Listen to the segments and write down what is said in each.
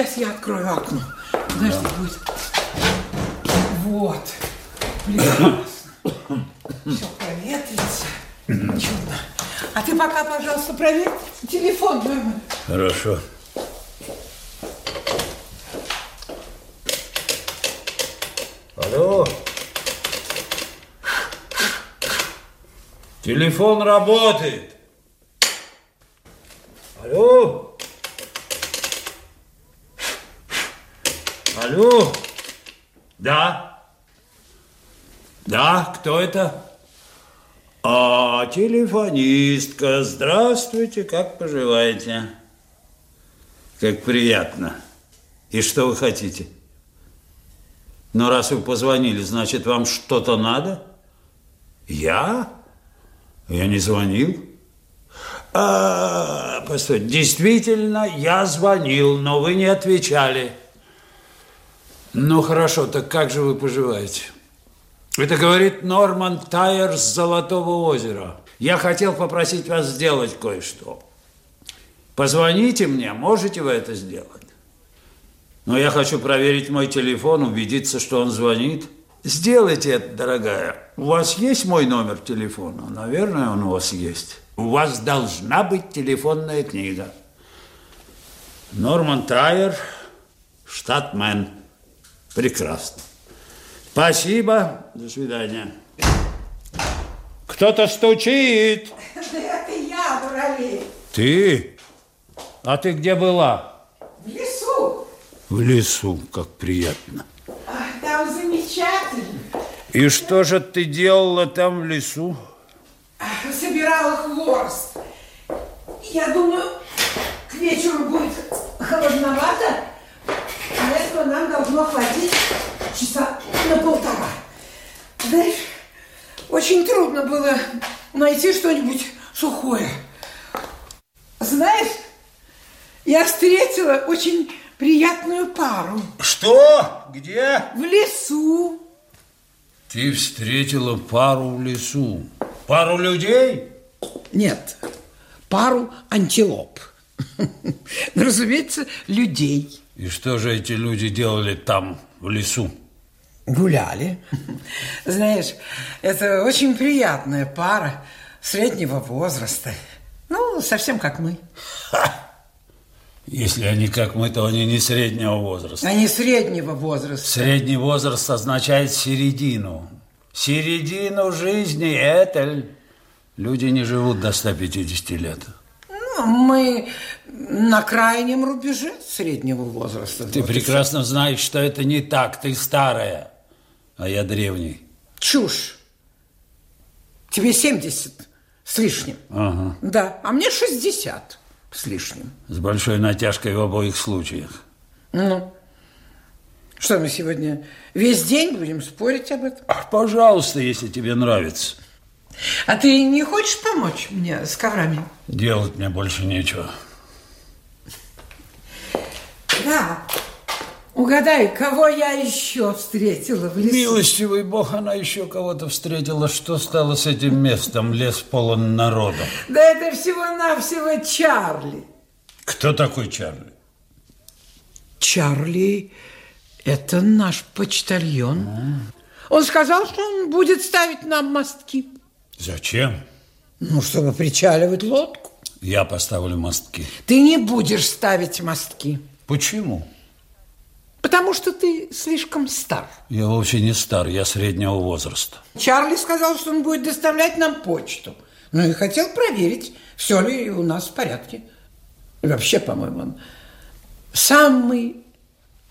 сейчас я открою окно. Подожди, будет. Вот. Прекрасно. Все проветрится. Чудно. А ты пока, пожалуйста, проверь телефон мой. Хорошо. Алло. Телефон работает. Алло. Алло. Да. Да, кто это? А, телефонистка. Здравствуйте, как поживаете? Как приятно. И что вы хотите? Но раз вы позвонили, значит, вам что-то надо? Я? Я не звонил. А, постой, действительно, я звонил, но вы не отвечали. Ну, хорошо, так как же вы поживаете? Это говорит Норман Тайер с Золотого озера. Я хотел попросить вас сделать кое-что. Позвоните мне, можете вы это сделать? Но я хочу проверить мой телефон, убедиться, что он звонит. Сделайте это, дорогая. У вас есть мой номер телефона? Наверное, он у вас есть. У вас должна быть телефонная книга. Норман Тайер, штат Мэн. Прекрасно. Спасибо. До свидания. Кто-то стучит. Да это я, дуралей. Ты? А ты где была? В лесу. В лесу, как приятно. Ах, там замечательно. И что же ты делала там в лесу? Ах, Собирала хворост. Я думаю, к вечеру будет холодновато, а этого нам должно хватить часа на полтора. Знаешь, очень трудно было найти что-нибудь сухое. Знаешь, я встретила очень приятную пару Что? Где? в лесу. Ты встретила пару в лесу. Пару людей? Нет, пару антилоп. Разумеется, людей. И что же эти люди делали там, в лесу? Гуляли. Знаешь, это очень приятная пара среднего возраста. Ну, совсем как мы. Если они как мы, то они не среднего возраста. Они среднего возраста. Средний возраст означает середину. Середину жизни это люди не живут до 150 лет. Ну, мы на крайнем рубеже среднего возраста. Ты Вот прекрасно знаешь, что это не так. Ты старая, а я древний. Чушь. Тебе 70 с лишним. Ага. Да, а мне 60 с лишним. С большой натяжкой в обоих случаях. Ну, что мы сегодня весь день будем спорить об этом? Ах, пожалуйста, если тебе нравится. А ты не хочешь помочь мне с коврами? Делать мне больше нечего. Да. Угадай, кого я еще встретила в лесу? Милостивый Бог, она еще кого-то встретила. Что стало с этим местом? Лес полон народа. Да это всего-навсего Чарли. Кто такой Чарли? Чарли – это наш почтальон. Он сказал, что он будет ставить нам мостки. Зачем? Ну, чтобы причаливать лодку. Я поставлю мостки. Ты не будешь ставить мостки, Почему? Потому что ты слишком стар. Я вовсе не стар, я среднего возраста. Чарли сказал, что он будет доставлять нам почту. Ну и хотел проверить, все ли у нас в порядке. И вообще, по-моему, он самый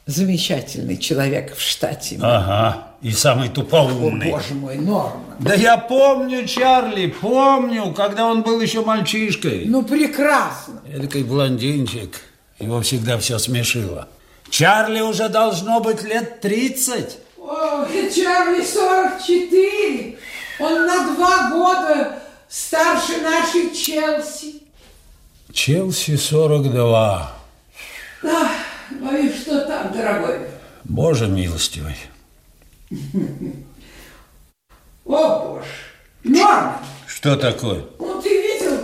замечательный человек в штате. Ага, и самый О, тупоумный. боже мой, Норма. Да я помню Чарли, помню, когда он был еще мальчишкой. Ну, прекрасно. Эдакой блондинчик. Его всегда все смешило. Чарли уже должно быть лет 30. О, Чарли 44. Он на два года старше нашей Челси. Челси 42. Да, боюсь, что так, дорогой. Боже милостивый. О, боже. Норм, Что такое? ну ты видел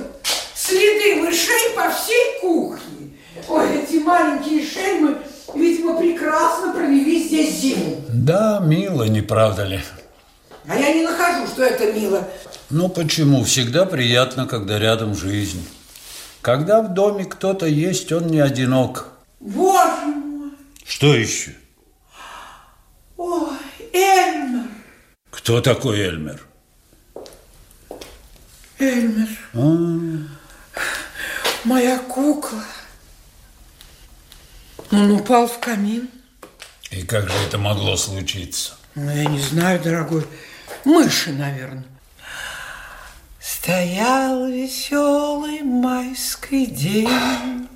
следы мышей по всей кухне? Ой, эти маленькие шельмы, здесь зиму. Да, мило, не правда ли? А я не нахожу, что это мило. Ну почему? Всегда приятно, когда рядом жизнь. Когда в доме кто-то есть, он не одинок. Боже мой! Что еще? Ой, Эльмер! Кто такой Эльмер? Эльмер, А, моя кукла. Он упал в камин. И как же это могло случиться? Ну, я не знаю, дорогой. Мыши, наверное. Стоял веселый майский день,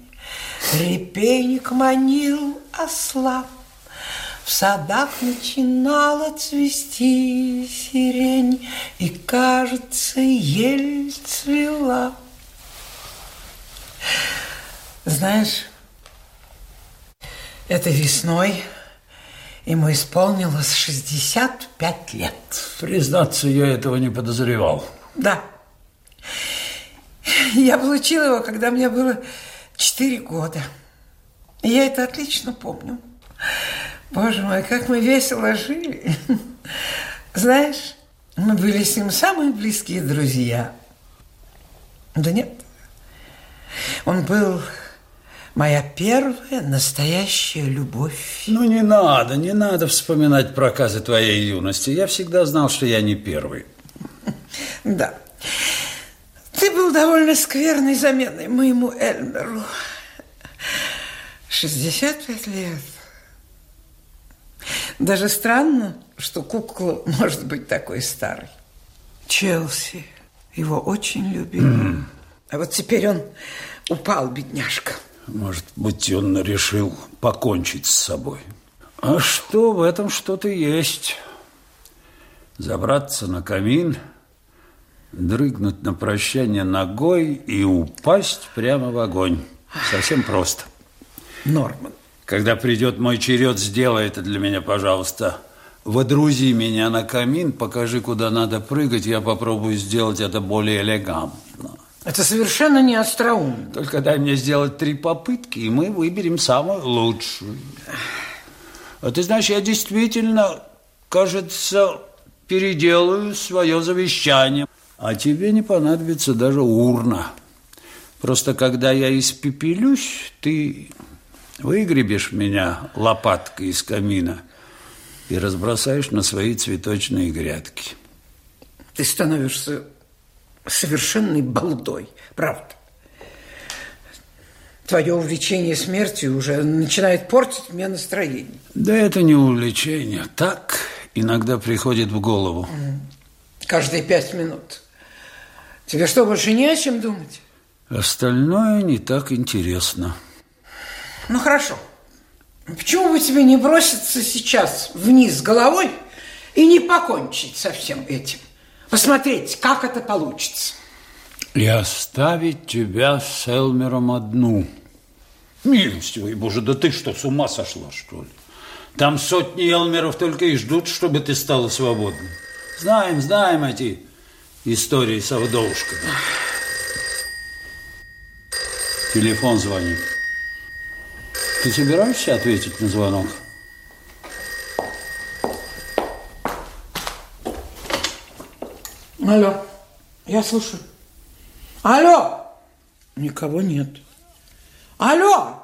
Репейник манил осла. В садах начинала цвести сирень, И, кажется, ель цвела. Знаешь, этой весной ему исполнилось 65 лет. Признаться, я этого не подозревал. Да. Я получила его, когда мне было 4 года. И я это отлично помню. Боже мой, как мы весело жили. Знаешь, мы были с ним самые близкие друзья. Да нет. Он был моя первая настоящая любовь. Ну, не надо, не надо вспоминать проказы твоей юности. Я всегда знал, что я не первый. Да. Ты был довольно скверной заменой моему Эльмеру. 65 лет. Даже странно, что кукла может быть такой старой. Челси его очень любил. А вот теперь он упал, бедняжка. Может быть, он решил покончить с собой. А что, в этом что-то есть. Забраться на камин, дрыгнуть на прощание ногой и упасть прямо в огонь. Совсем просто. Норман. Когда придет мой черед, сделай это для меня, пожалуйста. Водрузи меня на камин, покажи, куда надо прыгать, я попробую сделать это более элегантно. Это совершенно не остроумно. Только дай мне сделать три попытки, и мы выберем самую лучшую. А ты знаешь, я действительно, кажется, переделаю свое завещание. А тебе не понадобится даже урна. Просто когда я испепелюсь, ты выгребешь меня лопаткой из камина и разбросаешь на свои цветочные грядки. Ты становишься совершенной балдой, правда. Твое увлечение смертью уже начинает портить мне настроение. Да это не увлечение. Так иногда приходит в голову. Каждые пять минут. Тебе что, больше не о чем думать? Остальное не так интересно. Ну, хорошо. Почему бы тебе не броситься сейчас вниз головой и не покончить со всем этим? Посмотреть, как это получится. И оставить тебя с Элмером одну. Милостивый Боже, да ты что, с ума сошла, что ли? Там сотни Элмеров только и ждут, чтобы ты стала свободной. Знаем, знаем эти истории с вдовушками. Телефон звонит. Ты собираешься ответить на звонок? Алло, я слушаю. Алло, никого нет. Алло,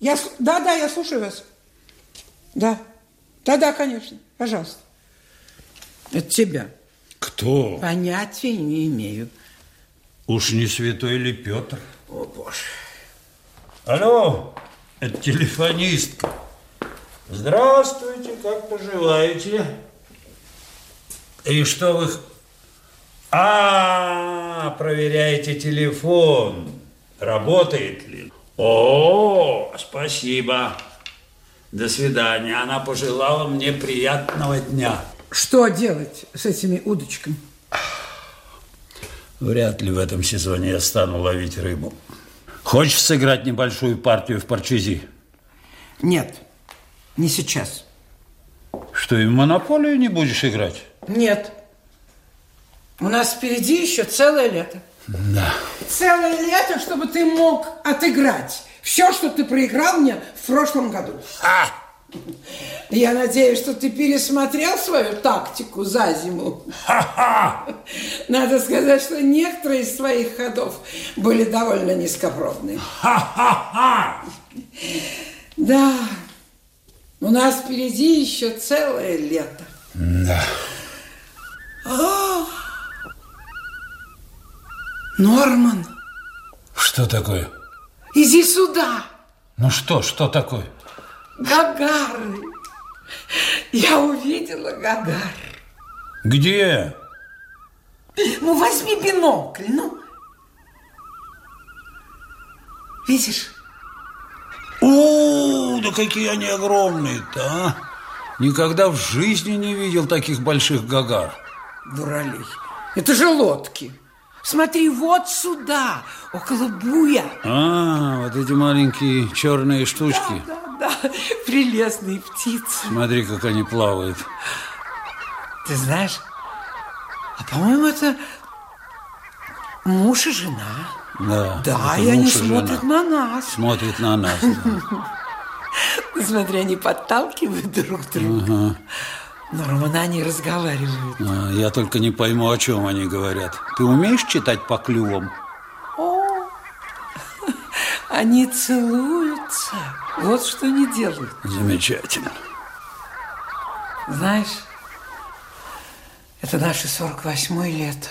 я, да, да, я слушаю вас. Да, да, да, конечно, пожалуйста. Это тебя. Кто? Понятия не имею. Уж не святой ли Петр? О, Боже. Алло, это телефонистка. Здравствуйте, как поживаете? И что вы... А, проверяете телефон. Работает ли? О, спасибо. До свидания. Она пожелала мне приятного дня. Что делать с этими удочками? Вряд ли в этом сезоне я стану ловить рыбу. Хочешь сыграть небольшую партию в парчези? Нет, не сейчас. Что, и в монополию не будешь играть? Нет. У нас впереди еще целое лето. Да. Целое лето, чтобы ты мог отыграть все, что ты проиграл мне в прошлом году. А! Я надеюсь, что ты пересмотрел свою тактику за зиму. Ха-ха! Надо сказать, что некоторые из твоих ходов были довольно низкопробные. Ха-ха-ха! Да, у нас впереди еще целое лето. Да. Норман, Что такое? иди сюда. Ну что, что такое? Гагары. Я увидела Гагар. Где? Ну, возьми бинокль, ну. Видишь? О, да какие они огромные-то, а! Никогда в жизни не видел таких больших гагар. Дуралей. Это же лодки. Смотри, вот сюда, около буя. А, вот эти маленькие черные штучки. Да, да, прелестные птицы. Смотри, как они плавают. Ты знаешь, а по-моему, это муж и жена. Да, Да, и они и жена. смотрят на нас. Смотрят на нас. да. Смотри, они подталкивают друг друга. Нормально они разговаривают. А, Я только не пойму, о чем они говорят. Ты умеешь читать по клювам? О, они целуются. Вот что они делают. Замечательно. Знаешь, это наше 48-е лето.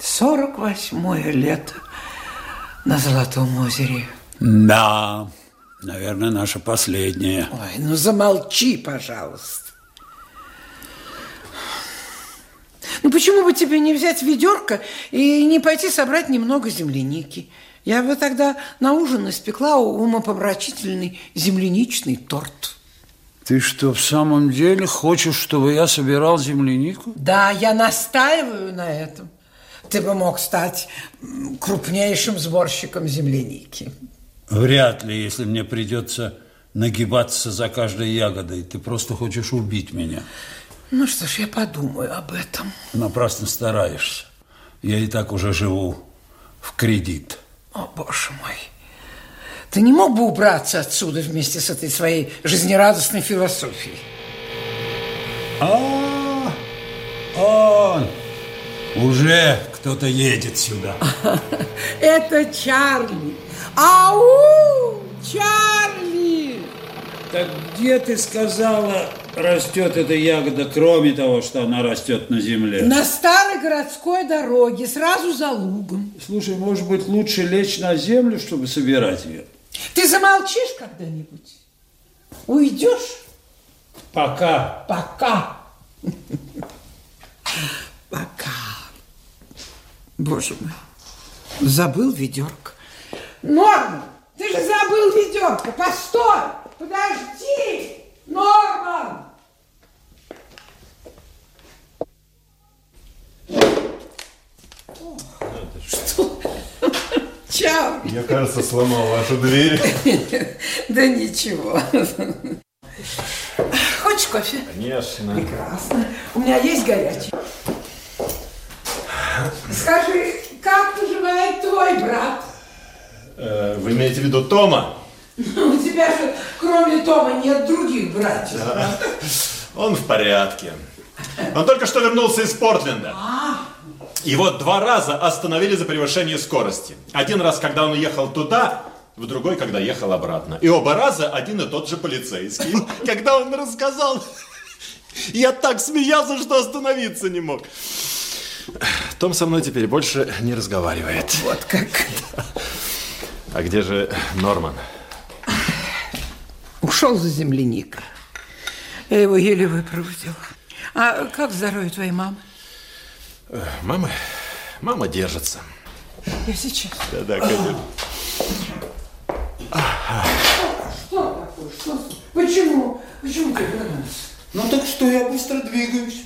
48-е лето на Золотом озере. Да, наверное, наша последняя. Ой, ну замолчи, пожалуйста. Ну почему бы тебе не взять ведерко и не пойти собрать немного земляники? Я бы тогда на ужин испекла умопомрачительный земляничный торт. Ты что, в самом деле хочешь, чтобы я собирал землянику? Да, я настаиваю на этом. Ты бы мог стать крупнейшим сборщиком земляники. Вряд ли, если мне придется нагибаться за каждой ягодой. Ты просто хочешь убить меня. Ну что ж, я подумаю об этом. Напрасно стараешься. Я и так уже живу в кредит. О, боже мой. Ты не мог бы убраться отсюда вместе с этой своей жизнерадостной философией? А, он! Уже кто-то едет сюда. Это Чарли. Ау! Чарли! Так где ты сказала, растет эта ягода, кроме того, что она растет на земле? На старой городской дороге, сразу за лугом. Слушай, может быть, лучше лечь на землю, чтобы собирать ее? Ты замолчишь когда-нибудь? Уйдешь? Пока. Пока. Пока. Боже мой. Забыл ведерко. Норман, ты же забыл ведерко. Постой. Подожди. Норман. Что? Чао. Я, кажется, сломал вашу дверь. Да ничего. Хочешь кофе? Конечно. Прекрасно. У меня есть горячий. Скажи, как поживает твой брат? Э, Вы имеете в виду Тома? У тебя же, кроме Тома, нет других братьев. Он в порядке. Он только что вернулся из Портленда. Его два раза остановили за превышение скорости. Один раз, когда он ехал туда, в другой, когда ехал обратно. И оба раза один и тот же полицейский. Когда он рассказал, я так смеялся, что остановиться не мог. Том со мной теперь больше не разговаривает. Вот как. А где же Норман? Ушел за земляникой. Я его еле выпроводила. А как здоровье твоей мамы? Мама, мама держится. Я сейчас. Да-да, конечно. Что такое? Что? Почему? Почему ты вернулся? Ну так что, я быстро двигаюсь.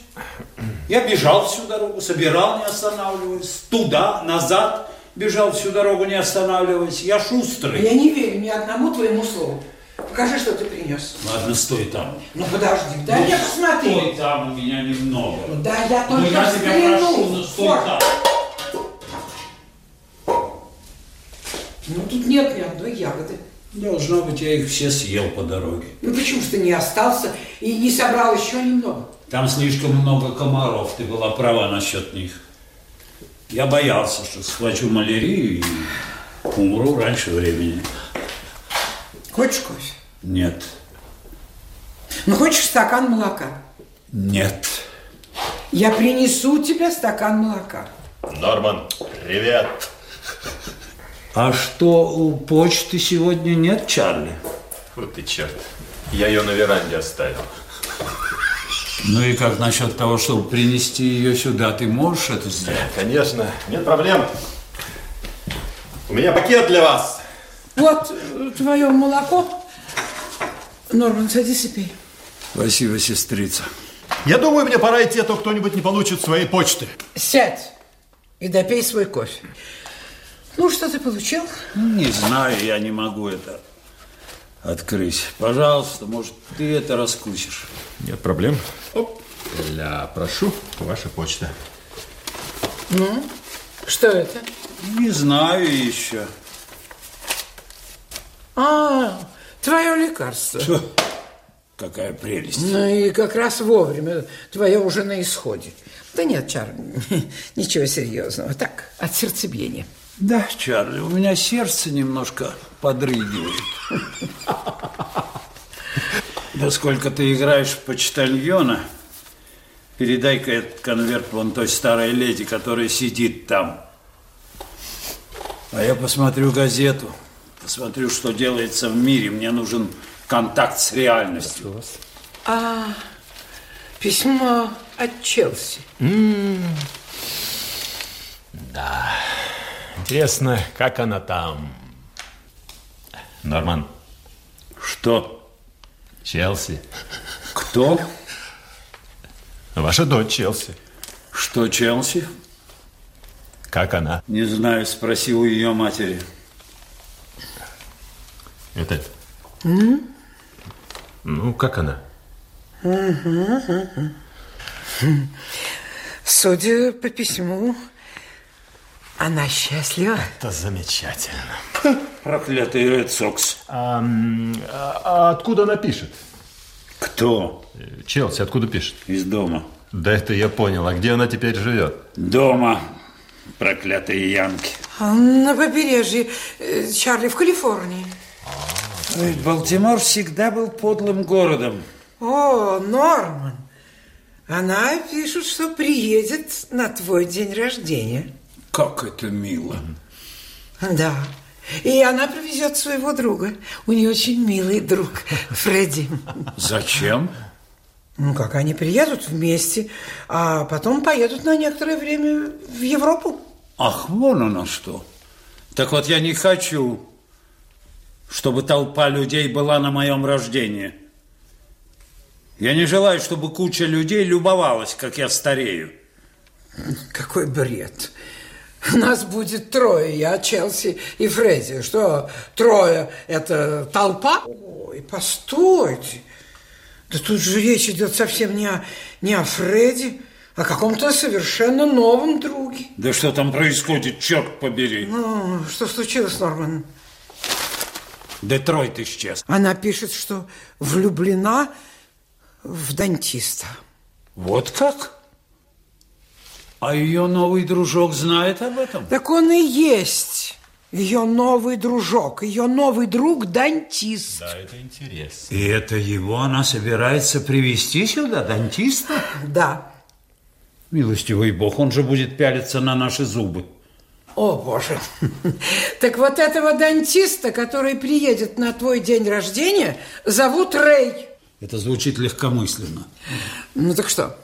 Я бежал всю дорогу, собирал, не останавливаясь. Туда, назад бежал всю дорогу, не останавливаясь. Я шустрый. Я не верю ни одному твоему слову. Покажи, что ты принес. Ладно, стой там. Ну подожди, дай мне посмотреть. Стой там, у меня немного. Да я Ну, только я тебя прошу, ну стой Вот. там. Ну тут нет ни одной ягоды. Должно быть, я их все съел по дороге. Ну почему же ты не остался и не собрал еще немного? Там слишком много комаров, ты была права насчет них. Я боялся, что схвачу малярию и умру раньше времени. Хочешь кофе? Нет, Ну хочешь стакан молока? нет. Я принесу тебе стакан молока. Норман, привет. А что, у почты сегодня нет, Чарли? Вот ты черт. Я ее на веранде оставил. Ну и как насчет того, чтобы принести ее сюда? Ты можешь это сделать? Конечно, нет проблем. У меня пакет для вас. Вот э, твое молоко. Норман, садись и пей. Спасибо, сестрица. Я думаю, мне пора идти, а то кто-нибудь не получит своей почты. Сядь и допей свой кофе. Ну, что ты получил? Не знаю, я не могу это открыть. Пожалуйста, может, ты это раскусишь. Нет проблем. Оп. Ля, прошу, ваша почта. Что это? Не знаю еще. А, твое лекарство. Фу, Какая прелесть. Ну и как раз вовремя. Твое уже на исходе. Да нет, Чар, ничего серьезного. Так, от сердцебиения. Да, Чарли, у меня сердце немножко подрыгивает. Да сколько ты играешь в почтальона, передай-ка этот конверт вон той старой леди, которая сидит там. А я посмотрю газету, посмотрю, что делается в мире. Мне нужен контакт с реальностью. А, письмо от Челси. Интересно, как она там? Норман, Что? Челси. Кто? Ваша дочь Челси. Что, Челси? Как она? Не знаю, спроси у ее матери. Это... Ну, как она? Судя по письму, она счастлива. Это замечательно. Проклятый Ред Сокс. А, а- а откуда она пишет? Кто? Челси, откуда пишет? Из дома. Да это я понял. А где она теперь живет? Дома. Проклятые янки. А На побережье, э, Чарли, в Калифорнии. Ой, Балтимор всегда был подлым городом. О, Норман, она пишет, что приедет на твой день рождения. Как это мило. Да. И она привезет своего друга. У нее очень милый друг, Фредди. Зачем? Ну, как они приедут вместе, а потом поедут на некоторое время в Европу. Ах, вон оно что. Так вот, я не хочу, чтобы толпа людей была на моем рождении. Я не желаю, чтобы куча людей любовалась, как я старею. Какой бред. Нас будет трое, я, Челси и Фредди. Что, трое – это толпа? Ой, постойте. Да тут же речь идет совсем не о, не о Фредди, а о каком-то совершенно новом друге. Да что там происходит, черт побери. Ну, что случилось, Норман? Детройт исчез. Она пишет, что влюблена в дантиста. Вот как? А ее новый дружок знает об этом? Так он и есть ее новый дружок, ее новый друг дантист. Да, это интересно. И это его она собирается привести сюда, дантиста? Да. Милостивый бог, он же будет пялиться на наши зубы. О, Боже. Так вот этого дантиста, который приедет на твой день рождения, зовут Рэй. Это звучит легкомысленно. Ну так что,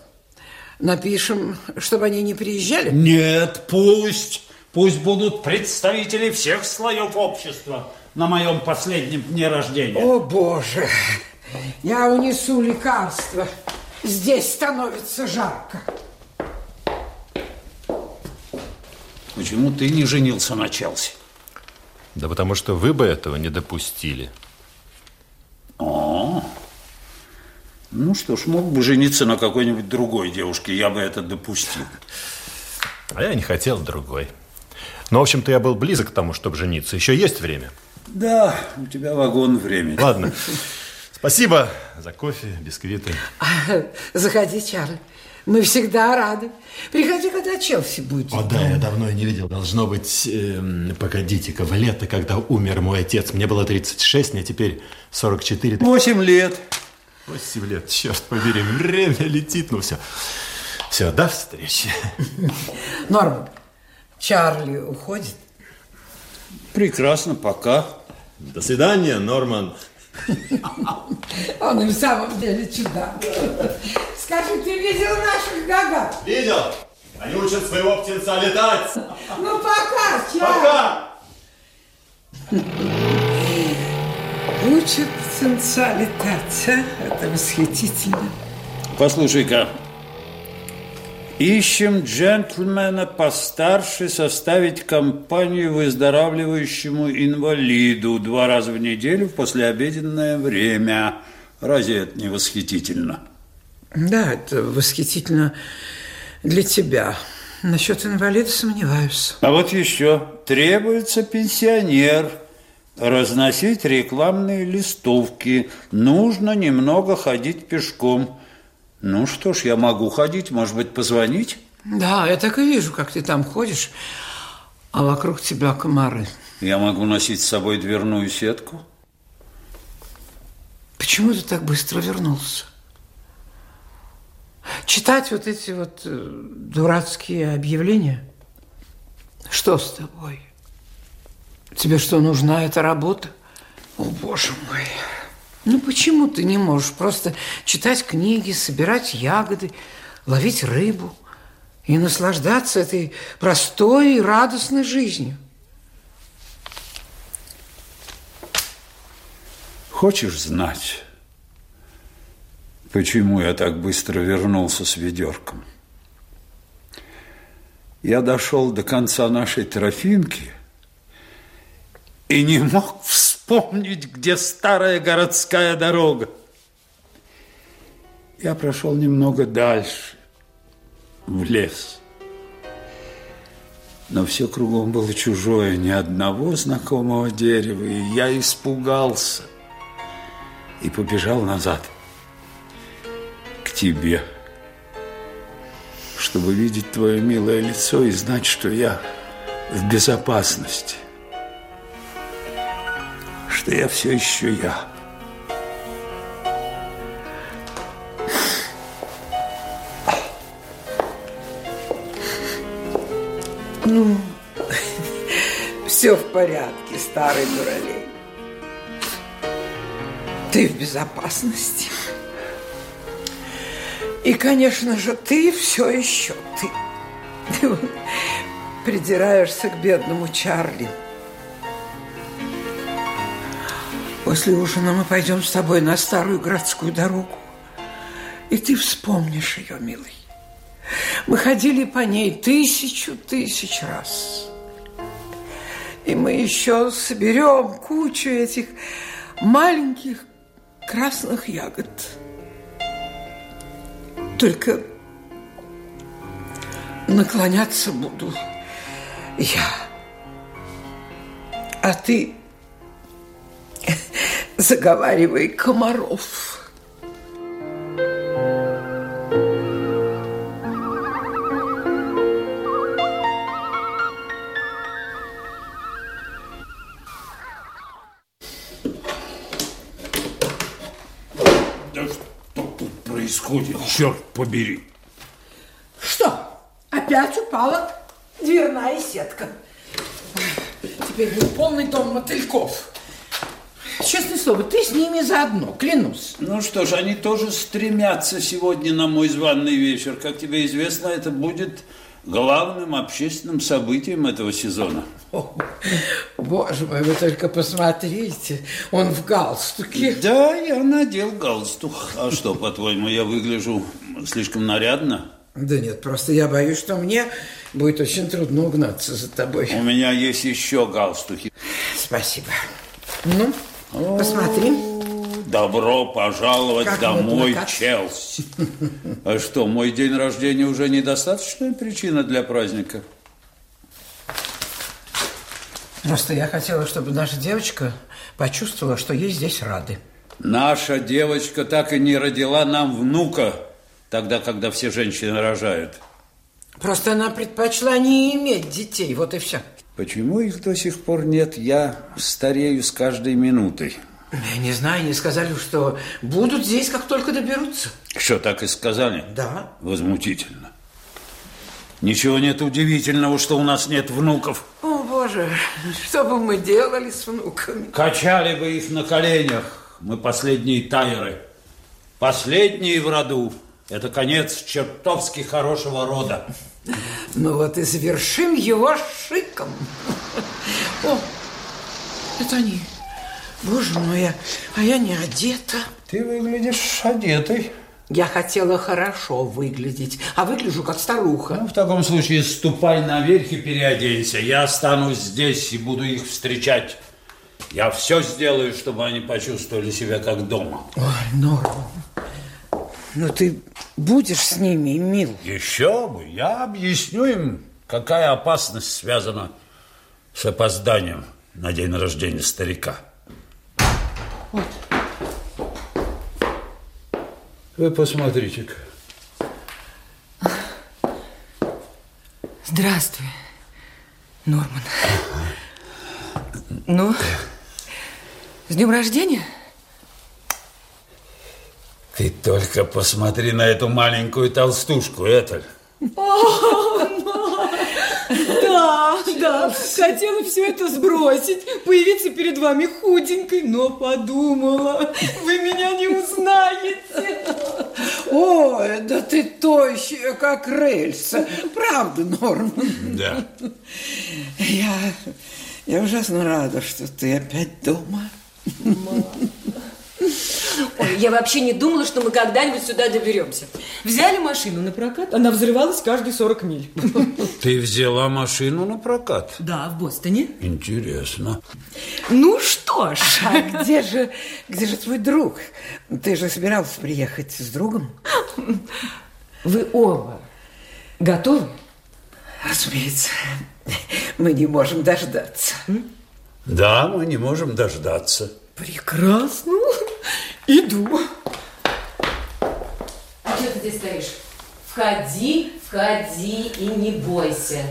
напишем, чтобы они не приезжали? Нет, пусть. Пусть будут представители всех слоев общества на моем последнем дне рождения. О, Боже. Я унесу лекарство. Здесь становится жарко. Почему ты не женился на Челси? Да потому что вы бы этого не допустили. Ну что ж, мог бы жениться на какой-нибудь другой девушке, я бы это допустил. А я не хотел другой. Но, в общем-то, я был близок к тому, чтобы жениться. Еще есть время. Да, у тебя вагон времени. Ладно. Спасибо за кофе, бисквиты. Заходи, Чарли. Мы всегда рады. Приходи, когда Челси будет. О, да, я давно не видел. Должно быть, эм, погодите-ка, в лето, когда умер мой отец. Мне было 36, мне теперь 44. Восемь лет. Восемь лет, черт побери, время летит. Ну все, все, до встречи. Норма, Чарли уходит? Прекрасно, пока. До свидания, Норман. Он и в самом деле чудак. Скажи, ты видел наших гага? Видел? Они учат своего птенца летать. Ну, пока, Чарли. Пока! Учат птенца летать, а? Это восхитительно. Послушай-ка, ищем джентльмена постарше составить компанию выздоравливающему инвалиду два раза в неделю в послеобеденное время. Разве это не восхитительно? Да, это восхитительно для тебя. Насчет инвалида сомневаюсь. А вот еще требуется пенсионер разносить рекламные листовки. Нужно немного ходить пешком. Ну что ж, я могу ходить, может быть, позвонить? Да, я так и вижу, как ты там ходишь, а вокруг тебя комары. Я могу носить с собой дверную сетку. Почему ты так быстро вернулся? Читать вот эти вот э, дурацкие объявления? Что с тобой? Тебе что, нужна эта работа? О, боже мой. Ну, почему ты не можешь просто читать книги, собирать ягоды, ловить рыбу и наслаждаться этой простой и радостной жизнью? Хочешь знать, почему я так быстро вернулся с ведерком? Я дошел до конца нашей трофинки и не мог вспомнить, где старая городская дорога. Я прошел немного дальше, в лес. Но все кругом было чужое, ни одного знакомого дерева, и я испугался и побежал назад к тебе, чтобы видеть твое милое лицо и знать, что я в безопасности, что я все еще я. Ну, все в порядке, старый дуралей. Ты в безопасности. И, конечно же, ты все еще ты. Придираешься к бедному Чарли. После ужина мы пойдем с тобой на старую городскую дорогу. И ты вспомнишь ее, милый. Мы ходили по ней тысячу тысяч раз. И мы еще соберем кучу этих маленьких красных ягод. Только наклоняться буду я. А ты заговаривай комаров. Да что тут происходит, черт побери? Что? Опять упала дверная сетка. Теперь будет полный дом мотыльков. Честное слово, ты с ними заодно, клянусь. Ну что ж, они тоже стремятся сегодня на мой званый вечер. Как тебе известно, это будет главным общественным событием этого сезона. О, боже мой, вы только посмотрите, он в галстуке. Да, я надел галстук. А что, по-твоему, я выгляжу слишком нарядно? Да нет, просто я боюсь, что мне будет очень трудно угнаться за тобой. У меня есть еще галстуки. Спасибо. Ну, посмотри. Добро пожаловать Как домой, Челси. А что, мой день рождения уже недостаточная причина для праздника? Просто я хотела, чтобы наша девочка почувствовала, что ей здесь рады. Наша девочка так и не родила нам внука, тогда, когда все женщины рожают. Просто она предпочла не иметь детей, вот и все. Почему их до сих пор нет, я старею с каждой минутой. Я не знаю, они сказали, что будут здесь, как только доберутся. Что, так и сказали? Да. Возмутительно. Ничего нет удивительного, что у нас нет внуков. О, Боже, что бы мы делали с внуками? Качали бы их на коленях. Мы последние тайры. Последние в роду. Это конец чертовски хорошего рода. Мы вот и завершим его шиком. О, это они. Боже мой, а- а я не одета. Ты выглядишь одетой. Я хотела хорошо выглядеть, а выгляжу как старуха. Ну, в таком случае ступай наверх и переоденься. Я останусь здесь и буду их встречать. Я все сделаю, чтобы они почувствовали себя как дома. Ой, Норма, ну ты будешь с ними, мил? Еще бы. Я объясню им, какая опасность связана с опозданием на день рождения старика. Вы посмотрите-ка. Здравствуй, Норман. Ну, с днем рождения? Ты только посмотри на эту маленькую толстушку, Этель. Да, да, хотела все это сбросить, появиться перед вами худенькой, но подумала, вы меня не узнаете. Ой, да ты тощая, как рельса. Правда, Норман? Да. Я, я ужасно рада, что ты опять дома. Ой, я вообще не думала, что мы когда-нибудь сюда доберемся. Взяли машину на прокат, она взрывалась каждые 40 миль. Ты взяла машину на прокат? Да, в Бостоне. Интересно. Ну что ж, А где же, где же твой друг? Ты же собирался приехать с другом? вы оба готовы? Разумеется, мы не можем дождаться. Да, мы не можем дождаться. Прекрасно. Иду. А что ты здесь стоишь? Входи, входи и не бойся.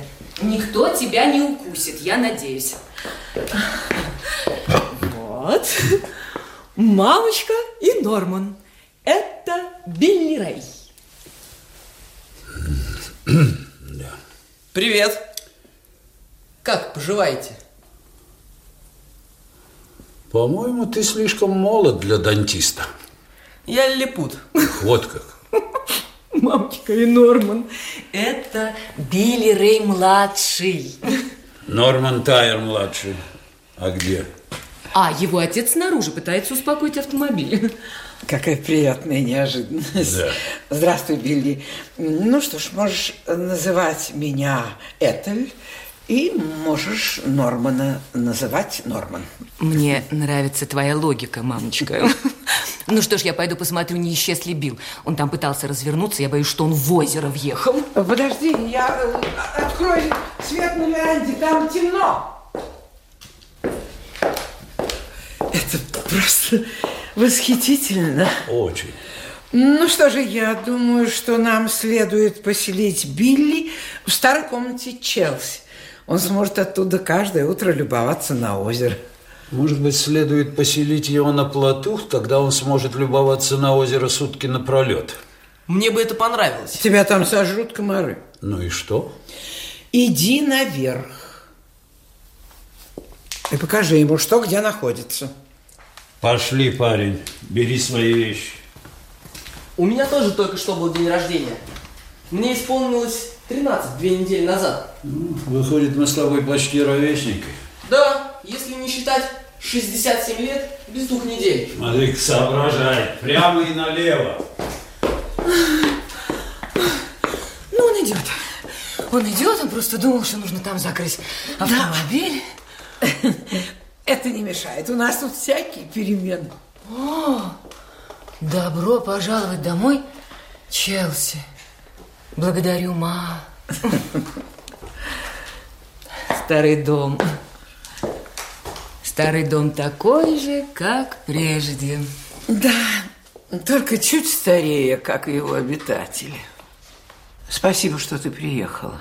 Никто тебя не укусит, я надеюсь. Вот. Мамочка и Норман. Это Билли Рэй. Привет. Как поживаете? По-моему, ты слишком молод для дантиста. Я лилипут. Вот как. Мамочка и Норман. Это Билли Рэй младший. Норман Тайер младший. А где? А его отец снаружи пытается успокоить автомобиль. Какая приятная неожиданность. Да. Здравствуй, Билли. Ну что ж, можешь называть меня Этель, и можешь Нормана называть Норман. Мне нравится твоя логика, мамочка. Ну что ж, я пойду посмотрю, не исчез ли Билл. Он там пытался развернуться, я боюсь, что он в озеро въехал. Подожди, я э, открою свет на веранде, там темно. Это просто восхитительно. Очень. Ну что же, я думаю, что нам следует поселить Билли в старой комнате Челси. Он сможет оттуда каждое утро любоваться на озеро. Может быть, следует поселить его на плоту, тогда он сможет любоваться на озеро сутки напролет. Мне бы это понравилось. Тебя там сожрут комары. Ну и что? Иди наверх и покажи ему, что где находится. Пошли, парень, бери свои вещи. У меня тоже только что был день рождения. Мне исполнилось 13 две недели назад. Выходит, мы с тобой почти ровесники. Да, если не считать 67 лет без двух недель. Смотри, соображай. Прямо и налево. Ну, он идет. Он идет, он просто думал, что нужно там закрыть автомобиль. Это не мешает. У нас тут всякие перемены. Добро пожаловать домой, Челси. Благодарю, ма. Старый дом. Старый дом такой же, как прежде. Да, только чуть старее, как его обитатели. Спасибо, что ты приехала.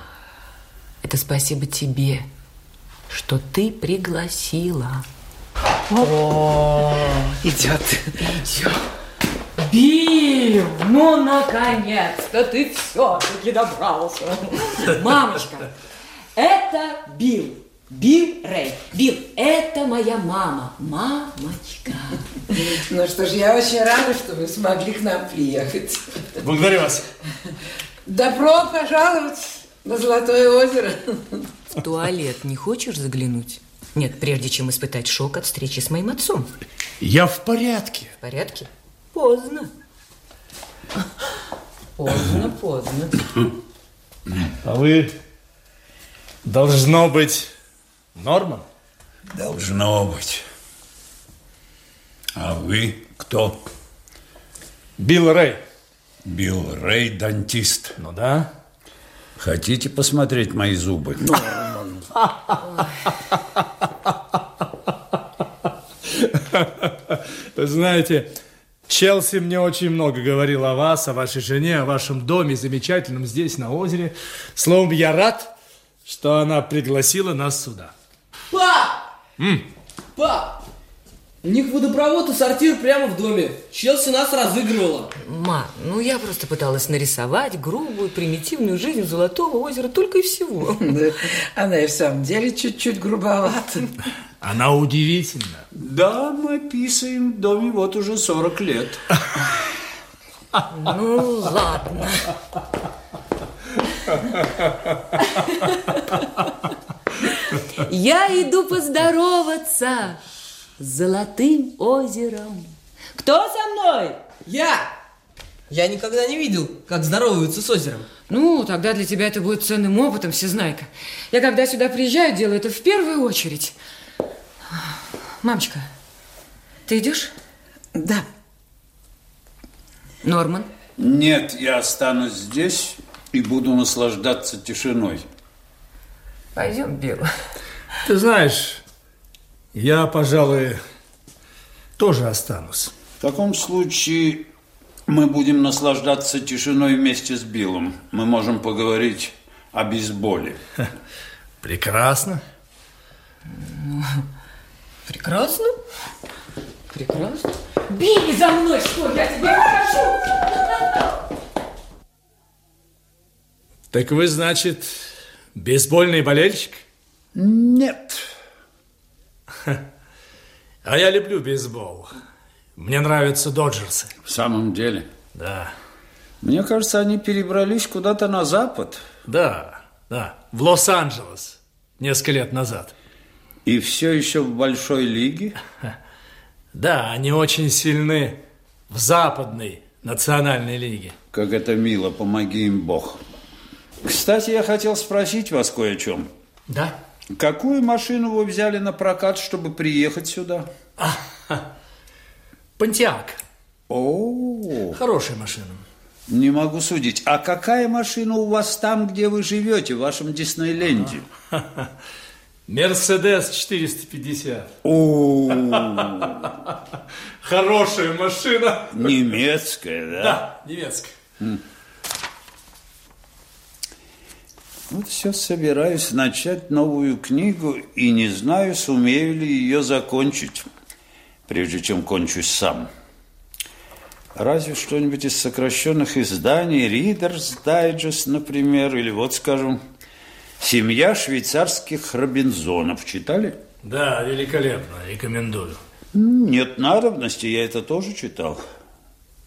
Это спасибо тебе, что ты пригласила. Идет. Идет. Билл, ну, наконец-то ты все-таки добрался. Мамочка, это Билл. Билл Рэй. Билл, это моя мама. Мамочка. Ну что ж, я очень рада, что вы смогли к нам приехать. Благодарю вас. Добро пожаловать на Золотое озеро. В туалет не хочешь заглянуть? Нет, прежде чем испытать шок от встречи с моим отцом. Я в порядке. В порядке? Поздно. Поздно, поздно. А вы, должно быть, Норман? Должно быть. А вы кто? Билл Рэй. Билл Рэй, дантист. Ну да. Хотите посмотреть мои зубы? Вы знаете, Челси мне очень много говорил о вас, о вашей жене, о вашем доме замечательном здесь, на озере. Словом, я рад, что она пригласила нас сюда. Пап! Пап! У них водопровод и сортир прямо в доме. Челси нас разыгрывала. Ма, ну я просто пыталась нарисовать грубую, примитивную жизнь Золотого озера только и всего. Она и в самом деле чуть-чуть грубовата. Она удивительна. Да, мы писаем в доме вот уже 40 лет. Ну, ладно. Я иду поздороваться с Золотым озером. Кто со мной? Я! Я никогда не видел, как здороваются с озером. Ну, тогда для тебя это будет ценным опытом, всезнайка. Я когда сюда приезжаю, делаю это в первую очередь. Мамочка, ты идешь? Да, Норман? Нет, я останусь здесь и буду наслаждаться тишиной. Пойдем, Билл. Ты знаешь, я, пожалуй, тоже останусь. В таком случае мы будем наслаждаться тишиной вместе с Биллом. Мы можем поговорить о бейсболе. Прекрасно. Прекрасно. Прекрасно. Билли за мной, что я тебе покажу. Так вы, значит, бейсбольный болельщик? Нет. А я люблю бейсбол. Мне нравятся доджерсы. В самом деле, Да, мне кажется, они перебрались куда-то на запад. да, да. В Лос-Анджелес несколько лет назад. И все еще в большой лиге. Да, они очень сильны в западной национальной лиге. Как это мило, помоги им Бог. Кстати, я хотел спросить вас кое о чем. Да? Какую машину вы взяли на прокат, чтобы приехать сюда? Пантиак. О, Хорошая машина. не могу судить. А какая машина у вас там, где вы живете, в вашем Диснейленде? Мерседес 450. О, Хорошая машина. немецкая, да? Да, немецкая. Вот все собираюсь начать новую книгу и не знаю, сумею ли ее закончить, прежде чем кончусь сам. Разве что-нибудь из сокращенных изданий, Reader's Digest, например, или вот, скажем, «Семья швейцарских Робинзонов». Читали? Да, великолепно, рекомендую. Нет надобности, я это тоже читал.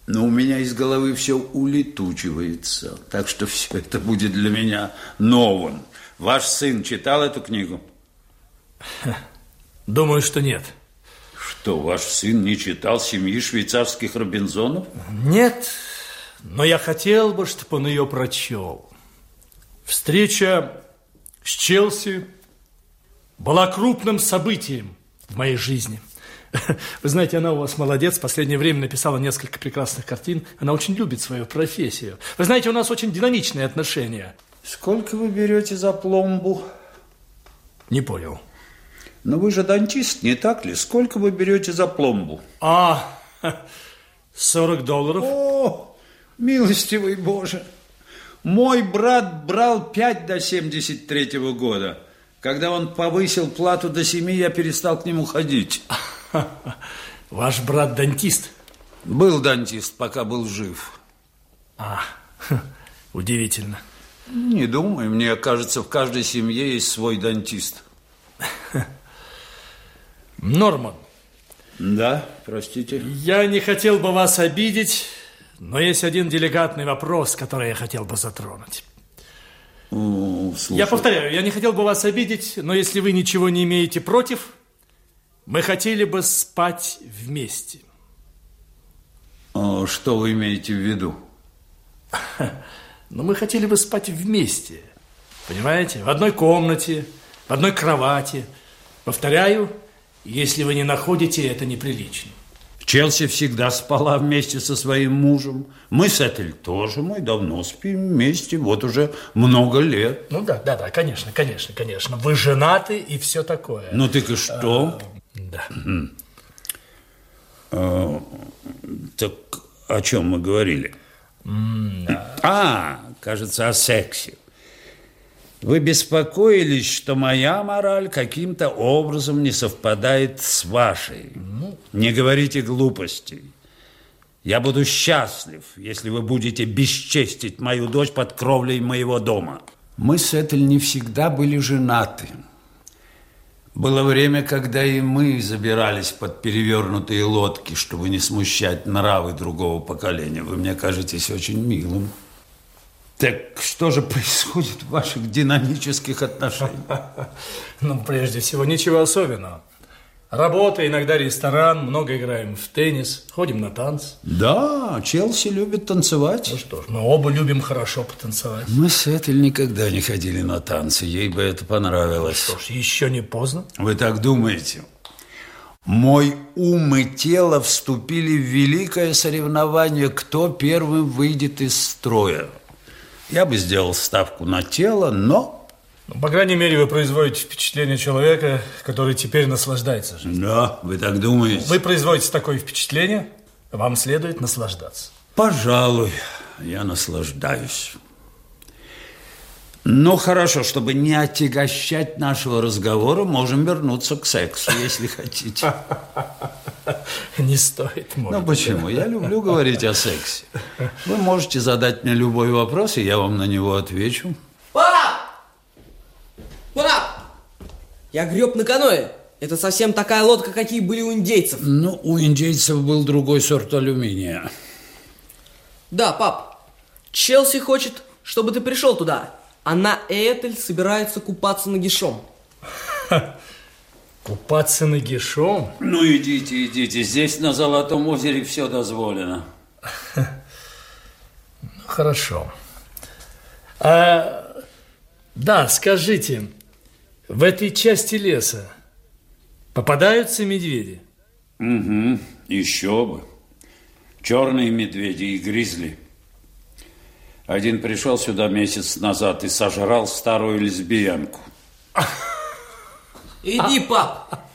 Но у меня из головы все улетучивается, так что все это будет для меня новым. Ваш сын читал эту книгу? Думаю, что нет. Что, ваш сын не читал «Семьи швейцарских Робинзонов»? Нет, но я хотел бы, чтобы он ее прочел. Встреча с Челси была крупным событием в моей жизни. Вы знаете, она у вас молодец. В последнее время написала несколько прекрасных картин. Она очень любит свою профессию. Вы знаете, у нас очень динамичные отношения. Сколько вы берете за пломбу? Не понял. Но вы же дантист, не так ли? Сколько вы берете за пломбу? А, 40 долларов. О, милостивый Боже! Мой брат брал 5 до 73 -го года. Когда он повысил плату до 7, я перестал к нему ходить. Ваш брат дантист? Был дантист, пока был жив. А, удивительно. Не думаю, мне кажется, в каждой семье есть свой дантист. Норман. Да, простите. Я не хотел бы вас обидеть, но есть один деликатный вопрос, который я хотел бы затронуть. О, слушай. Я повторяю, я не хотел бы вас обидеть, но если вы ничего не имеете против, мы хотели бы спать вместе. Что вы имеете в виду? Но мы хотели бы спать вместе. Понимаете? В одной комнате, в одной кровати. Повторяю, если вы не находите это неприличным. Челси всегда спала вместе со своим мужем. Мы с Этель тоже, мы давно спим вместе, вот уже много лет. Ну да, да, да, конечно, конечно, конечно. Вы женаты и все такое. Ну так и что? Да. А, так о чем мы говорили? А, кажется, о сексе. Вы беспокоились, что моя мораль каким-то образом не совпадает с вашей. Не говорите глупостей. Я буду счастлив, если вы будете бесчестить мою дочь под кровлей моего дома. Мы с Этель не всегда были женаты. Было время, когда и мы забирались под перевернутые лодки, чтобы не смущать нравы другого поколения. Вы мне кажетесь очень милым. Так что же происходит в ваших динамических отношениях? Ну, прежде всего, ничего особенного. Работа, иногда ресторан, много играем в теннис, ходим на танцы. Да, Челси любит танцевать. Ну что ж, мы оба любим хорошо потанцевать. Мы с Этель никогда не ходили на танцы, ей бы это понравилось. Что ж, еще не поздно. Вы так думаете? Мой ум и тело вступили в великое соревнование, кто первым выйдет из строя. Я бы сделал ставку на тело, но... Ну, по крайней мере, вы производите впечатление человека, который теперь наслаждается жизнью. Да, вы так думаете? Вы производите такое впечатление, вам следует наслаждаться. Пожалуй, я наслаждаюсь. Ну, хорошо, чтобы не отягощать нашего разговора, можем вернуться к сексу, если хотите. Не стоит, может Ну, почему? Я люблю говорить о сексе. Вы можете задать мне любой вопрос, и я вам на него отвечу. Пап! Пап! Я греб на каное. Это совсем такая лодка, какие были у индейцев. Ну, у индейцев был другой сорт алюминия. Да, пап. Челси хочет, чтобы ты пришел туда. Она Этель собирается купаться нагишом. Купаться нагишом? Ну, идите, идите. Здесь, на Золотом озере, все дозволено. Ну, хорошо. А, да, скажите, в этой части леса попадаются медведи? Угу, еще бы. Черные медведи и гризли. Один пришел сюда месяц назад и сожрал старую лесбиянку. Иди, пап.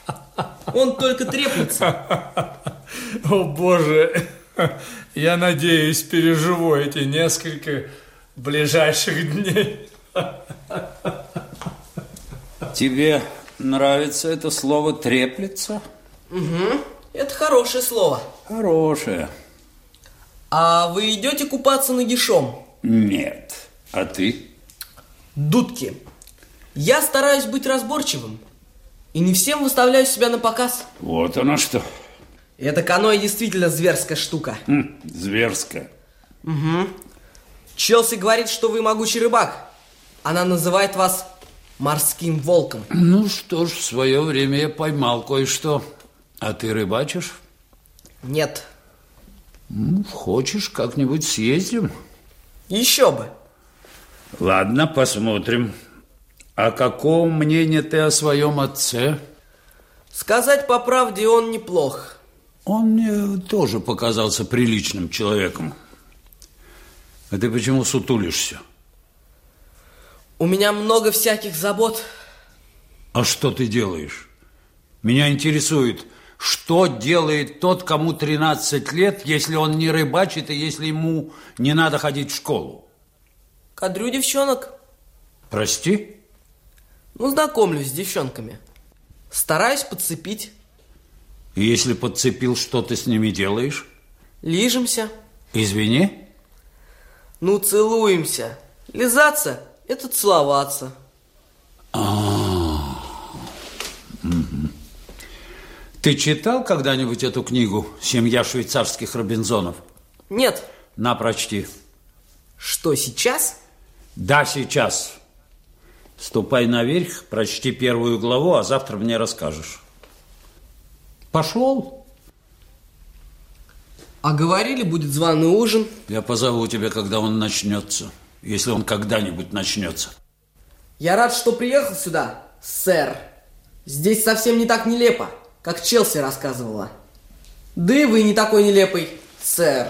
Он только треплется. О, Боже, я надеюсь, переживу эти несколько ближайших дней. Тебе нравится это слово «треплется»? Угу. Это хорошее слово. Хорошее. А вы идете купаться нагишом? Нет. А ты? Дудки. Я стараюсь быть разборчивым. И не всем выставляю себя на показ. Вот оно что. Это каноэ действительно зверская штука. Хм, зверская. Угу. Челси говорит, что вы могучий рыбак. Она называет вас морским волком. Ну что ж, в свое время я поймал кое-что. А ты рыбачишь? Нет. Ну, хочешь, как-нибудь съездим? Еще бы. Ладно, посмотрим. А какого мнения ты о своем отце? Сказать по правде, он неплох. Он мне тоже показался приличным человеком. А ты почему сутулишься? У меня много всяких забот. А что ты делаешь? Меня интересует, что делает тот, кому 13 лет, если он не рыбачит и если ему не надо ходить в школу? Кадрю девчонок. Прости? Ну, знакомлюсь с девчонками. Стараюсь подцепить. И если подцепил, что ты с ними делаешь? Лижемся. Извини? Ну, целуемся. Лизаться – это целоваться. Ты читал когда-нибудь эту книгу «Семья швейцарских Робинзонов»? Нет. На, прочти. Что, сейчас? Да, сейчас. Ступай наверх, прочти первую главу, а завтра мне расскажешь. Пошел. А говорили, будет званый ужин. Я позову тебя, когда он начнется. Если он когда-нибудь начнется. Я рад, что приехал сюда, сэр. Здесь совсем не так нелепо, как Челси рассказывала. Да и вы не такой нелепый, сэр.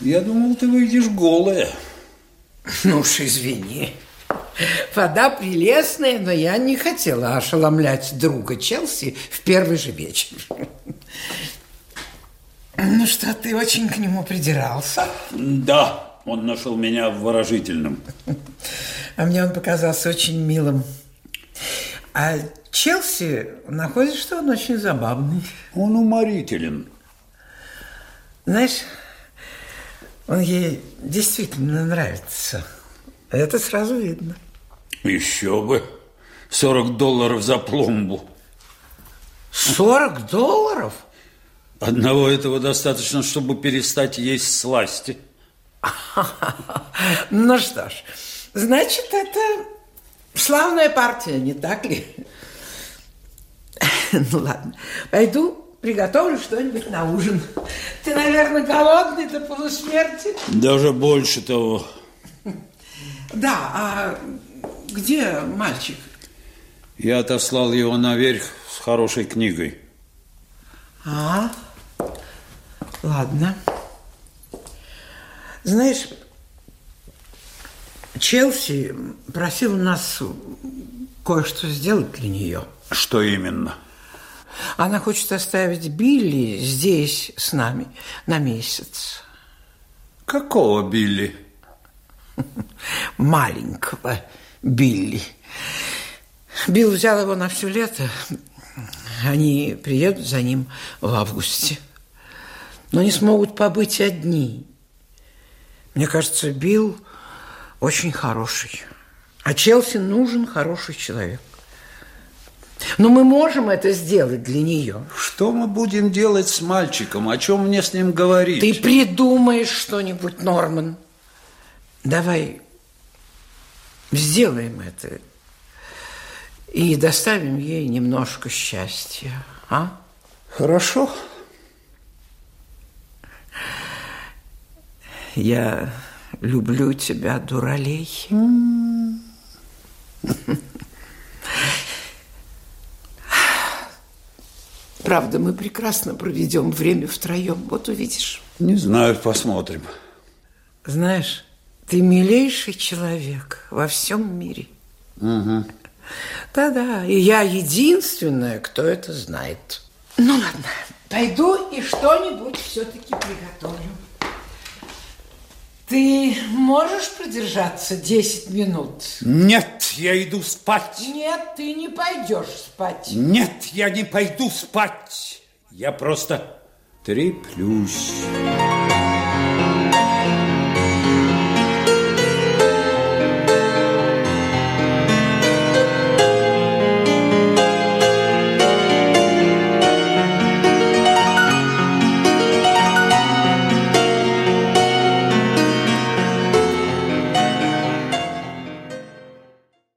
Я думал, ты выйдешь голая. Ну уж извини. Вода прелестная, но я не хотела ошеломлять друга Челси в первый же вечер. Ну что, ты очень к нему придирался? Да, он нашел меня выражительным. А мне он показался очень милым. А Челси находит, что он очень забавный. Он уморителен. Знаешь, он ей действительно нравится. Это сразу видно. Еще бы. 40 долларов за пломбу. 40 долларов? Одного этого достаточно, чтобы перестать есть сласти. Ну что ж, значит, это славная партия, не так ли? Ну ладно, пойду приготовлю что-нибудь на ужин. Ты, наверное, голодный до полусмерти? Даже больше того. Да, а где мальчик? Я отослал его наверх с хорошей книгой. А, ладно. Знаешь, Челси просил нас кое-что сделать для нее. Что именно? Она хочет оставить Билли здесь с нами на месяц. Какого Билли? Маленького Билли. Билл взял его на все лето. Они приедут за ним в августе. Но не смогут побыть одни. Мне кажется, Билл очень хороший. А Челси нужен хороший человек. Но мы можем это сделать для нее. Что мы будем делать с мальчиком? О чем мне с ним говорить? Ты придумаешь что-нибудь, Норман. Давай сделаем это и доставим ей немножко счастья, а? Хорошо. Я люблю тебя, дуралей. Правда, мы прекрасно проведем время втроем, вот увидишь. Не знаю, посмотрим. Знаешь, ты милейший человек во всем мире. Угу. Да-да, и я единственная, кто это знает. Ну ладно, пойду и что-нибудь все-таки приготовлю. Ты можешь продержаться 10 минут? Нет, я иду спать. Нет, ты не пойдешь спать. Нет, я не пойду спать. Я просто треплюсь.